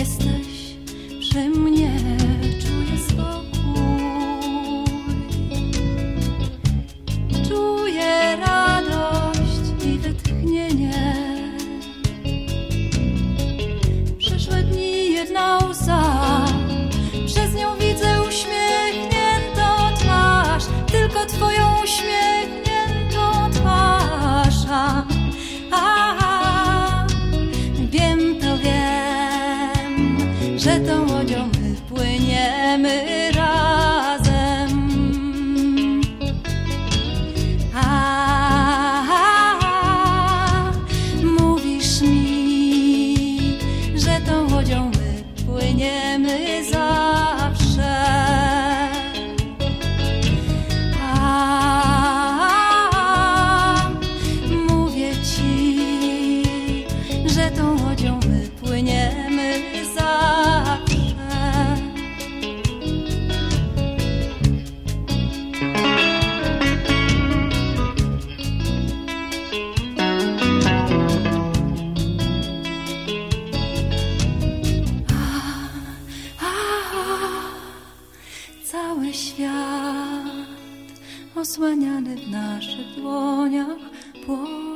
Весна świat osłaniany w naszych dłoniach płonie.